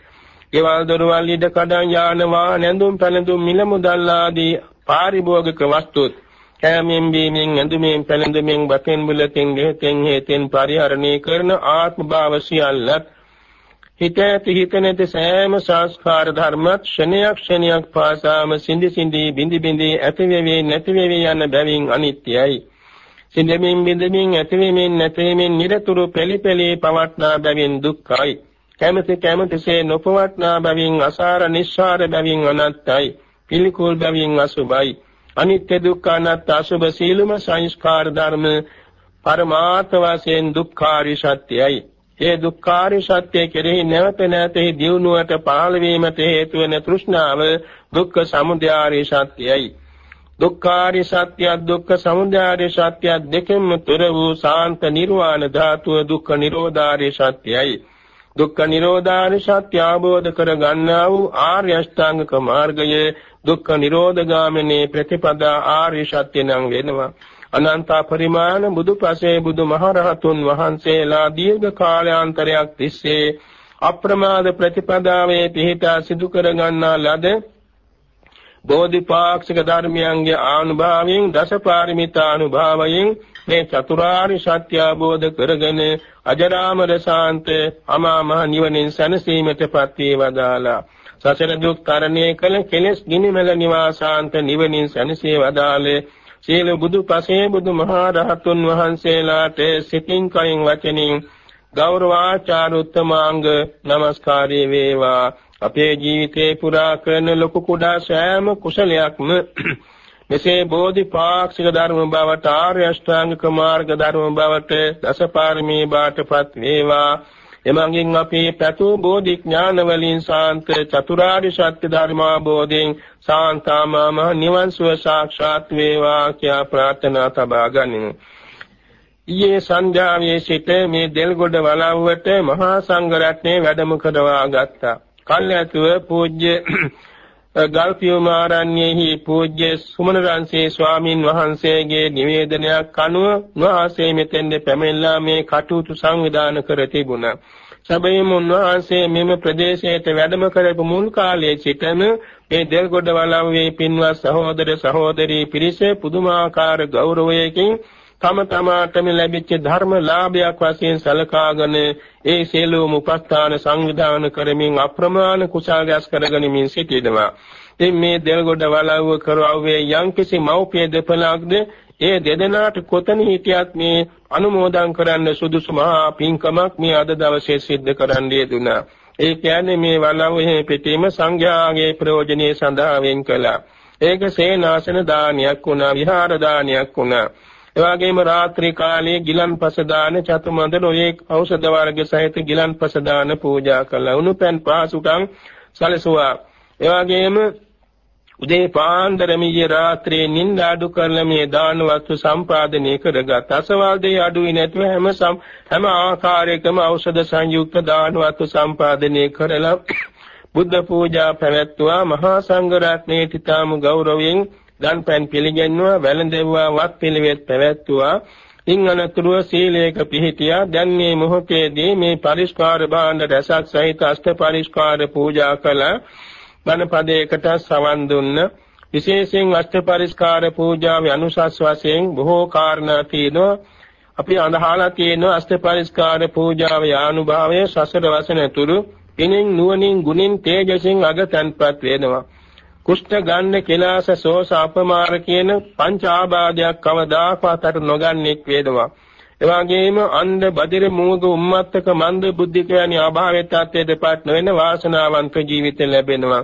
ගෙවල් දොරවල් ඉඩ කඩන් යාන වාහන ඇඳුම් පැළඳුම් මිල මුදල් ආදී පාරිභෝගික වස්තුත් කෑමෙන් බීමෙන් ඇඳුමෙන් පැළඳුමෙන් බතෙන් බුලතෙන් දෙහෙතෙන් හේතෙන් පරිහරණය කරන ආත්ම භාව සියල්ලත් හිත ඇති හිත නැති සෑම සංස්කාර ධර්මත් ක්ෂණයක් ක්ෂණයක් පාසාම සිඳි සිඳි බිඳි බිඳි ඇති වෙවි නැති වෙවි යන බැවින් අනිත්‍යයි. සිඳෙමින් බිඳෙමින් ඇති වෙමින් නැති වෙමින් නිරතුරු පෙළි පෙළි පවත්නා බැවින් දුක්ඛයි. කැමැති කැමැතිසේ නොපවත්නා බැවින් අසාර නිස්සාර බැවින් අනත්තයි. පිළිකුල් බැවින් අසුභයි. අනිත්‍ය දුක්ඛ අනාත්ම අසුභ සීලම සංස්කාර ධර්ම පරමාර්ථ වශයෙන් දුක්ඛාරි සත්‍යයි. ඒ දුක්ඛාරි සත්‍ය කෙරෙහි නැවත නැවත දියුණුවට පහළ වීමට හේතු වෙන තෘෂ්ණාව දුක්ඛ සමුදයාරි සත්‍යයි. දුක්ඛාරි සත්‍ය දුක්ඛ සමුදයාරි සත්‍ය දෙකෙන්ම තොර වූ සාන්ත නිර්වාණ ධාතුව දුක්ඛ නිරෝධාරි සත්‍යයි. දුක්ඛ නිරෝධාරි සත්‍ය අවබෝධ කර ගන්නා වූ ආර්ය අෂ්ටාංගික මාර්ගයේ දුක්ඛ නිරෝධගාමිනී ප්‍රතිපදා ආර්ය සත්‍ය නම් වෙනවා. අනන්ත පරිමාණ බුදුපසේ බුදුමහරහතුන් වහන්සේලා දීර්ඝ කාලයන්තරයක් තිස්සේ අප්‍රමාද ප්‍රතිපදාවේ පිහිටා සිදු කර ගන්නා ලද බෝධිපාක්ෂික ධර්මයන්ගේ ආනුභාවයෙන් දසපාරමිතා අනුභවයෙන් මේ චතුරාර්ය සත්‍ය අවබෝධ කරගෙන අජරාමර ශාන්ත අමා මහ නිවනින් සැනසීමටපත් වේවදාලා සසර දුක් තරණය කළ කෙලෙස් ගිනිමෙල නිවාසාන්ත නිවනින් සැනසී වදාළේ. සීල බුදු පසේ බුදු මහා රහතුන් වහන්සේලාට සිතින් කයින් වචනින් ගෞරවාචාර උත්තමාංග নমස්කාරය වේවා. අපේ ජීවිතේ පුරා කරන ලොකු කුඩා සෑම කුසලයක්ම මෙසේ බෝධිපාක්ෂික ධර්ම බවට ආර්ය අෂ්ටාංගික මාර්ග ධර්ම බවට දසපාරමී බාටපත් වේවා එමඟින් අපි පැතු බෝධි ඥාන වලින් සාන්ත චතුරාර්ය සත්‍ය ධර්මාබෝධයෙන් සාන්තාමම නිවන් සුව සාක්ෂාත් වේවා කියා ප්‍රාර්ථනා තබා ගනිමු. ඊයේ සන්ධ්‍යාවේ සිට මේ දෙල්ගොඩ වලව්වට මහා සංඝ රත්නයේ වැඩම කරවා ගත්තා. කල්යතුව පූජ්‍ය ගල්පියමාරණ්‍යෙහි පූජ්‍ය සුමනරන්සේ ස්වාමින් වහන්සේගේ නිවේදනයක් අනුව උන්වහන්සේ මෙතෙන්ද පැමිණලා මේ කටයුතු සංවිධානය කර තිබුණා. සැබවින්ම උන්වහන්සේ මෙම ප්‍රදේශයට වැඩම කරපු මුල් කාලයේ සිටම මේ දෙල්ගොඩ වලව්වේ පින්වත් සහෝදර සහෝදරී පිරිස පුදුමාකාර ගෞරවයකින් තම තමාටම ලැබිච්ච ධර්ම ලාභයක් වශයෙන් සලකාගෙන ඒ සියලුම උපස්ථාන සංවිධානය කරමින් අප්‍රමාණ කුසල රැස් කරගනිමින් සිටිනවා. ඉතින් මේ දෙල්ගොඩ වලව්ව කරවුවේ යම්කිසි මව්පිය දෙපළක්ද ඒ දෙදෙනාට කොතන හිටියත් මේ අනුමෝදන් කරන්න සුදුසු මහා පින්කමක් මේ අද දවසේ සිද්ධ කරන්න යෙදුණා. ඒ කියන්නේ මේ වලව්වේ පිටීම සංඝයාගේ ප්‍රයෝජනීය සඳහා වෙන් කළා. ඒක සේනාසන දානයක් වුණා, විහාර දානයක් වුණා. එවාගෙම රාත්‍රී කාලයේ ගිලන්පස දාන චතුමඳ නොයේ ඖෂධ වර්ග සහිත ගිලන්පස දාන පූජා කළා. උණුපැන් පාසුටන් සැලසුවා. එවාගෙම උදේ පාන්දරම ඊයේ රාත්‍රියේ නිින්ද අඩු කරලා මේ දාන වස්තු සම්පාදනය කරගත් අසවල් දෙය අඩුයි නැතුව හැම හැම ආකාරයකම ඖෂධ සංයුක්ත දාන වස්තු සම්පාදනය කරලා බුද්ධ පූජා පැවැත්වුවා මහා සංඝ රත්නයේ තිතාම ගෞරවයෙන් දන්පැන් පිළිගැන්වුවා වැළඳෙව්වා වත් පිළිවෙත් පැවැත්වුවා ඉන් අනතුරුව සීලයක පිහිටියා. දැන් මේ මොහොතේදී මේ පරිස්කාර භාණ්ඩ රසක් සහිත අෂ්ට පරිස්කාර පූජා කළා. බණ පදයකට සවන් දුන්න. විශේෂයෙන් අෂ්ට පරිස්කාර පූජාවේ අනුසස් වශයෙන් බොහෝ කාරණා තියෙනවා. අපි අඳහලා තියෙනවා අෂ්ට පරිස්කාර පූජාවේ ආනුභාවය සසර වසන තුරු පිනින් නුවණින් ගුණින් තේජසින් අගතන්පත් වෙනවා. කුෂ්ඨ ගන්න කෙලාස සෝස අපමාර කියන පංච ආබාධයක් කවදාකවත් අත නොගන්නෙක් වේදවා එවාගේම අන්ධ බදිර මූග උම්මත්තක මන්ද බුද්ධික යනි අභාවයේ තත්ත්වයටපත් නොවන වාසනාවන්ත ජීවිත ලැබෙනවා.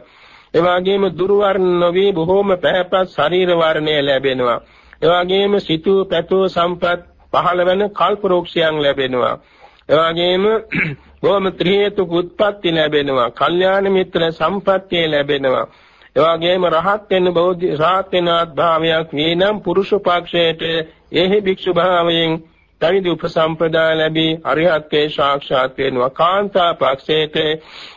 එවාගේම දුර්වර්ණ නොවි බොහෝම පැහැපත් ශරීර වර්ණය ලැබෙනවා. එවාගේම සිතු පැතෝ සම්පත් පහළ වෙන කල්ප රෝක්ෂයන් ලැබෙනවා. එවාගේම බොහොම ත්‍රි හේතුක උත්පත්ති ලැබෙනවා. කල්යාණ මිත්‍ර සම්පත්තිය ලැබෙනවා. එවාගේම රහත් වෙන බෞද්ධ රහත් වෙනාත් භාවයක් වේනම් පුරුෂ පක්ෂයට එහි භික්ෂු භාවයෙන් පැවිදි උපසම්පදා ලැබී අරිහත්ත්වේ සාක්ෂාත් වෙනවා. කාන්තා පක්ෂේත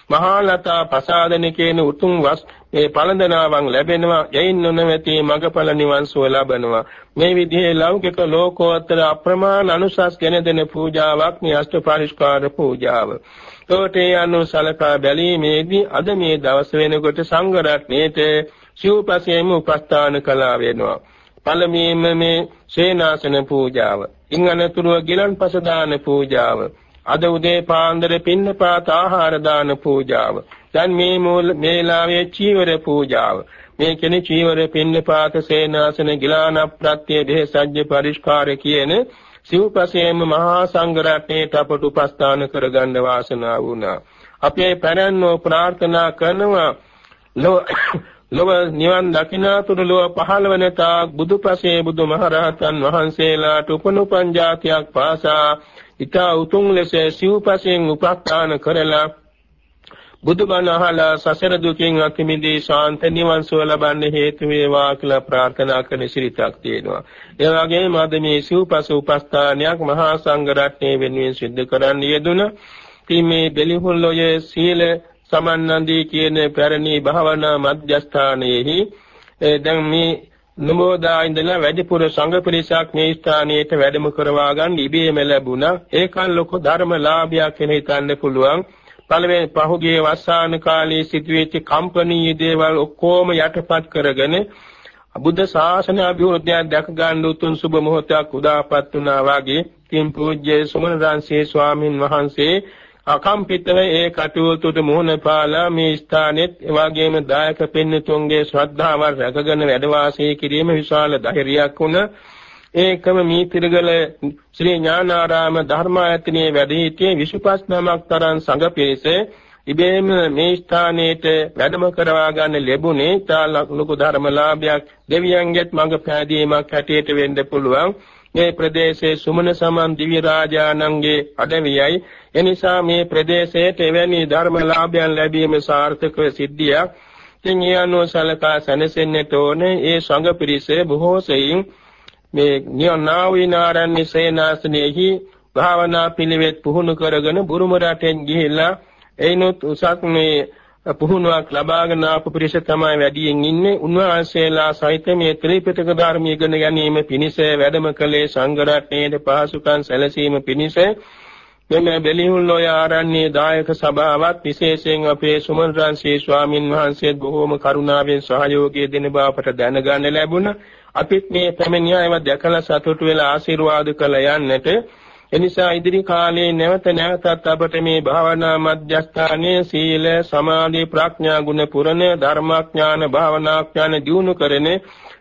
මහාලතා ප්‍රසාදන කියන උතුම් වස් ඒ පළඳනාවන් ලැබෙනවා. යයින් නොනවති මගඵල නිවන් සුව ලබනවා. මේ විදිහේ ලෞකික ලෝකෝත්තර අප්‍රමාණ අනුසස් ගෙන දෙන පූජාවක් මේ අෂ්ට පරිස්කාර පූජාව. තෝටේ අනුසලකා බැලීමේදී අද මේ දවස් වෙනකොට සංඝ රත්නයේට සිව්පසේම උපස්ථාන කළා වෙනවා. පළමුවෙන්ම මේ සේනාසන පූජාව ඉන් අනතුරුව ගිලන්පස දාන පූජාව අද උදේ පාන්දර පින්නපාත ආහාර දාන පූජාව දැන් මේ මූල මේලාවේ චීවර පූජාව. මේ කෙනේ චීවර පින්නපාත සේනාසන ගිලාන ප්‍රත්‍ය දේසජ්‍ය පරිස්කාර කියන සිව්පසේම මහා සංඝ රත්නයේට අපට උපස්ථාන කරගන්න වාසනාව වුණා. අපේ පැරණෝ ප්‍රාර්ථනා කරනවා ලොව නිවන් දකිනාතුරු ලොව පහළ වන තාක් බුදුපසේ බුදුමහරහතන් වහන්සේලාට උපනුපන් જાතියක් පාසා ඊට උතුම් ලෙස සිව්පසෙන් උපස්ථාන කරලා බුදුබණ අහලා සසර දුකින් අත මිදී ශාන්ත නිවන් සුව ලබන්න හේතු වේවා කියලා ප්‍රාර්ථනා කරන ශ්‍රීතක් තියෙනවා. ඒ වගේම අද මේ සිව්පස උපස්ථානයක් මහා සංඝ රත්නයේ වෙනුවෙන් සිද්ධ කරන්න යෙදුණා. ඉතින් මේ බෙලිහුල්ලෝයේ සීල සමන්නන්දී කියන පැරණි භාවනා මධ්‍යස්ථානයේහි දැන් මේ නමෝදා ඉඳලා වැඩිපුර සංඝ පිරිසක් මේ ස්ථානයට වැඩම කරවා ගන්න ඉබේම ලැබුණා. ඒකන් ලොකු ධර්මලාභයක් වෙන හිතන්න පුළුවන්. පළවෙනි පහුගිය වස්සාන කාලයේ සිදුවෙච්ච කම්පනීය දේවල් ඔක්කොම යටපත් කරගෙන බුද්ධ ශාසන අභිවෘද්ධිය දැක ගන්න උතුම් සුබ මොහොතක් උදාපත් වුණා වාගේ තින් පූජ්‍ය සුමනදාන්සේ ස්වාමින් වහන්සේ අකම්පිතව ඒ කටයුතුට මුහුණ පාලා මේ ස්ථානෙත් එවාගේම දායක පින්නතුන්ගේ ශ්‍රද්ධාව රැකගෙන වැඩ වාසය කිරීම විශාල ධෛර්යයක් වුණ ඒකම මීතිරගල ශ්‍රී ඥානාරාම ධර්මායතනයේ වැඩ සිටියේ 25 නමක් තරම් සංඝ පිරිස. ඉබේම මේ ස්ථානයේට වැඩම කරවා ගන්න ලැබුණේ තා ලොකු ධර්මලාභයක් දෙවියන්ගෙත් මඟ පෑදීමක් හැටියට වෙන්න පුළුවන්. මේ ප්‍රදේශයේ සුමන සමන් දිව්‍ය රාජානන්ගේ අඩවියයි. එනිසා මේ ප්‍රදේශයට එවැනි ධර්මලාභයන් ලැබීම සාර්ථක සිද්ධියක්. ඉතින් ඒ අනුව සලකා සැනසෙන්නට ඕනේ. ඒ සංඝ පිරිස බොහෝ සෙයින් මේ නියනාවිනාරණ්‍ය සේනාසනයේහි භාවනා පිළිවෙත් පුහුණු කරගෙන බුරුම රටෙන් ගිහිල්ලා එයිනොත් උසස් මේ පුහුණුවක් ලබාගෙන ආපු පිරිස තමයි වැඩියෙන් ඉන්නේ. උන්වහන්සේලා සහිත මේ ත්‍රිපිටක ධර්ම ඉගෙන ගැනීම පිණිස වැඩම කළේ සංඝ රත්නයේ පහසුකම් සැලසීම පිණිස මෙන්න බෙලිහුල්ලෝය ආරණ්‍යයේ දායක සභාවත් විශේෂයෙන් අපේ සුමන්රන් ශ්‍රී ස්වාමින් වහන්සේ බොහෝම කරුණාවෙන් සහයෝගය දෙන බව අපට දැනගන්න ලැබුණා. අපිත් මේ පැමිණියාව දැකලා සතුටු වෙලා ආශිර්වාද කළ යන්නට. එනිසා ඉදිරි කාලයේ නැවත නැවතත් අපට මේ භාවනා මධ්‍යස්ථානයේ සීල සමාධි ප්‍රඥා ගුණ පුරණ ධර්මාඥාන භාවනාඥාන දියුණු කරන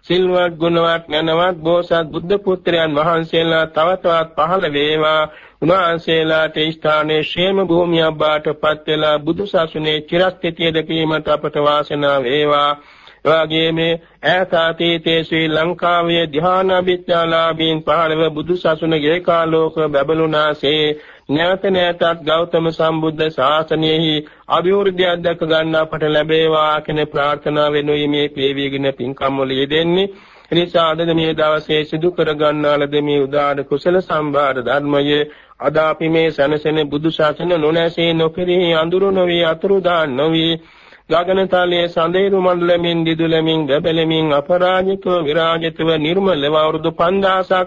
සිල්වත් ගුණවත් ඥානවත් බෝසත් බුද්ධ පුත්‍රයන් වහන්සේලා තව තවත් පහළ වේවා. උන්වහන්සේලාට ස්ථානයේ ශේම භූමියක් බාටපත් වෙලා බුදු සසුනේ චිරස්ථිතිය දැකීමට අපට වාසනාව වේවා. එවාගේ මේ ඈත අතීතයේ ශ්‍රී ලංකාවේ ධ්‍යානවිද්‍යාලාභීන් පහළව බුදු සසුනගේ කාලෝක බැබළුනාසේ නැවත නැවතත් ගෞතම සම්බුද්ධ ශාසනයෙහි අභිවෘද්ධිය දැක ගන්න අපට ලැබේවා කියන ප්‍රාර්ථනාව වෙනුයි මේ පේවීගෙන පින්කම් වල යෙදෙන්නේ. එනිසා අද මේ දවසේ සිදු කර ගන්නාලද මේ උදාන කුසල සම්භාර ධර්මයේ අද අපි මේ සනසෙන බුදු ශාසන නොනැසී නොපිරී අඳුරු නොවි අතුරුදාන් නොවි ගගනතලයේ සඳේරු මණ්ඩලමින් දිදුලමින් ගැබලමින් අපරාජිතව විරාජිතව නිර්මලව අවුරුදු 5000ක්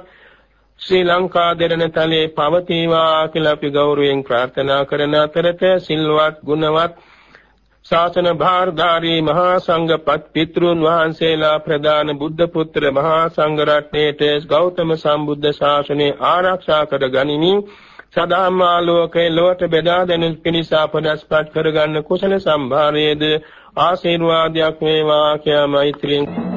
ශ්‍රී ලංකා දෙරණ තලයේ පවතිවා කියලා අපි ගෞරවයෙන් ප්‍රාර්ථනා කරන අතරත සිල්වත් ගුණවත් ශාසන භාරධාරී මහා සංඝපත් පිතෘන් වහන්සේලා ප්‍රදාන බුද්ධ පුත්‍ර මහා සංඝ රත්නයේට ගෞතම සම්බුද්ධ ශාසනය ආරක්ෂා කර ගනිමින් සදාම් ආලෝකේ ලොවට බෙදා දෙනු පිණිස අපදස්පත් කරගන්න කුසල සම්භාරයේද ආශිර්වාදයක් වේවා කියා මෛත්‍රියෙන්